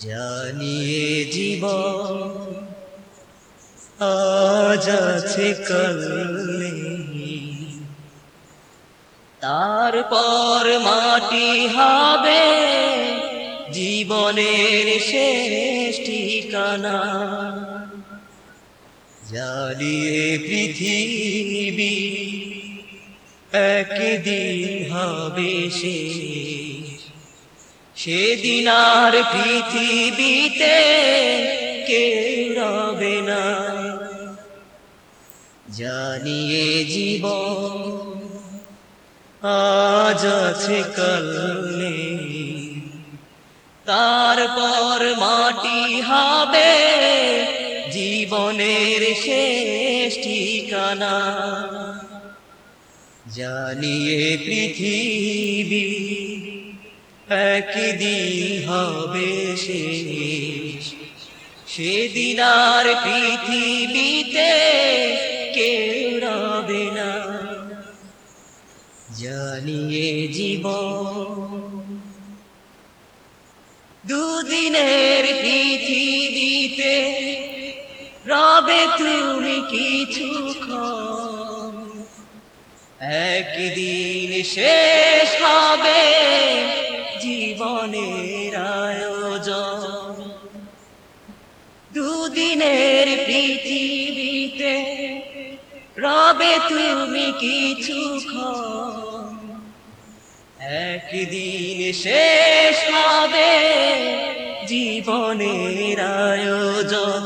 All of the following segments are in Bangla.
জানিয়ে জীবন আজ আছে কাল। তারপর মাটি হবে জীবনের শেষ ঠিকানা জ্বালিয়ে পৃথিবী একদিন হবে শেষ সেদিন আর পৃথিবীতে কেউ রবে না। জানিয়ে জীবন আজ আছে কাল তারপর মাটি হবে জীবনের শেষ ঠিকানা। জানিয়ে পৃথিবী একদিন হবে শেষ। সেদিন আর পৃথিবীতে কেউ রবে না। জানিয়ে জীবন। দুদিনের পৃথিবীতে রবে তুমি কিছু একদিন শেষ হবে জীবনের আয়োজন দুদিনের পৃথিবীতে রবে তুমি কিছু একদিন শেষ হবে জীবনের আয়োজন।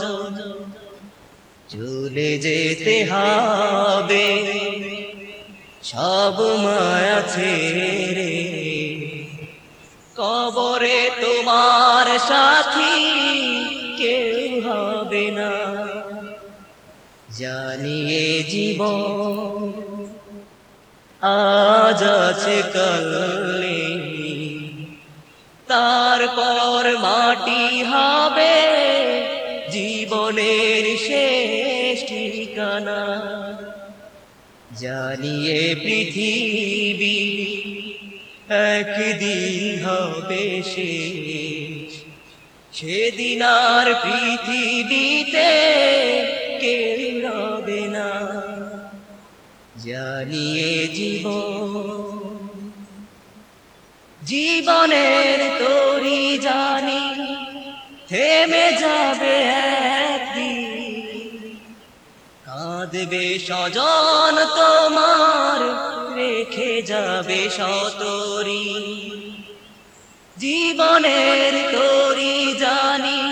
চলে যেতে হবে সব মায়া ছেড়ে। কবরে তোমার সাথী কেউ হবে না। জানিয়ে জীবন আজ আছে কাল তারপর মাটি হবে জীবনের শেষ ঠিকানা। জানিয়ে পৃথিবী একদিন হবে শেষ। সেদিন আর পৃথিবীতে কেউ রবে না। জানিয়ে জীবন জীবনের তরি জানি থেমে যাবে একদিন কাঁদবে স্বজন তোমার, রেখে যাবে সতরি। জীবনের তরি জানি,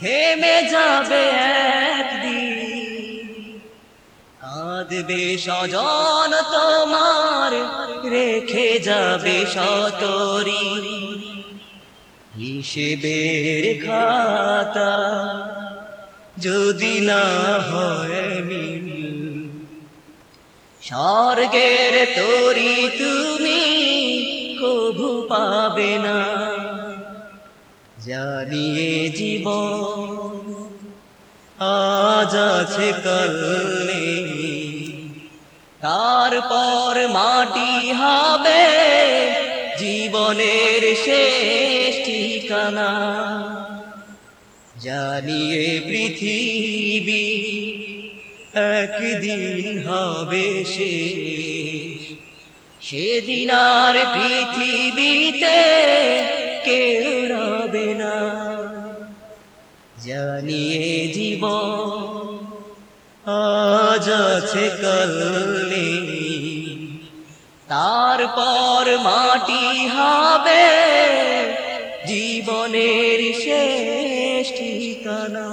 থেমে যাবে একদিন। কাঁদবে স্বজন তোমার, রেখে যাবে সতরি। হিসেবের খাতা যদি না হয় স্বর্গের তরি তুমি কভু পাবে না। জানিয়ে জীবন আজ আছে কাল তারপর মাটি হবে জীবনের শেষ ঠিকানা। জানিয়ে পৃথিবী একদিন হবে সে সেদিন আর পৃথিবীতে কেউ রবে না। জানিয়ে জীবন আজ আছে কাল। তারপর মাটি হবে জীবনের শেষ। ঠিকানা